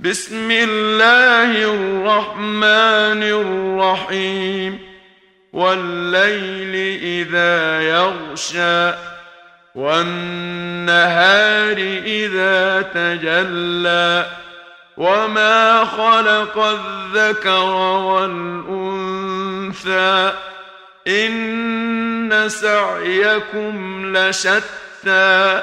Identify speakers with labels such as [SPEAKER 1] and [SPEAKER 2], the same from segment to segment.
[SPEAKER 1] بسم الله الرحمن الرحيم. والليل إذا يغشى والنهار إذا تجلى. وما خلق الذكر والأنثى إن سعيكم لشتى.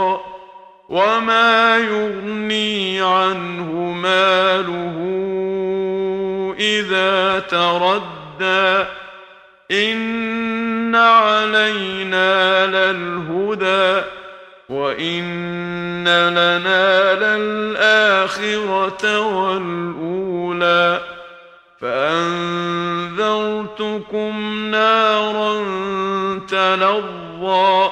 [SPEAKER 1] وما يغني عنه ماله اذا تردى ان علينا للهدى وان لنا للاخره والاولى فانذرتكم نارا تلظى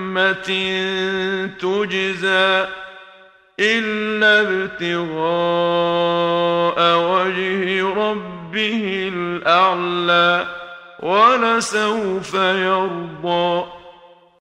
[SPEAKER 1] نعمة تجزى إلا ابتغاء وجه ربه الأعلى ولسوف يرضى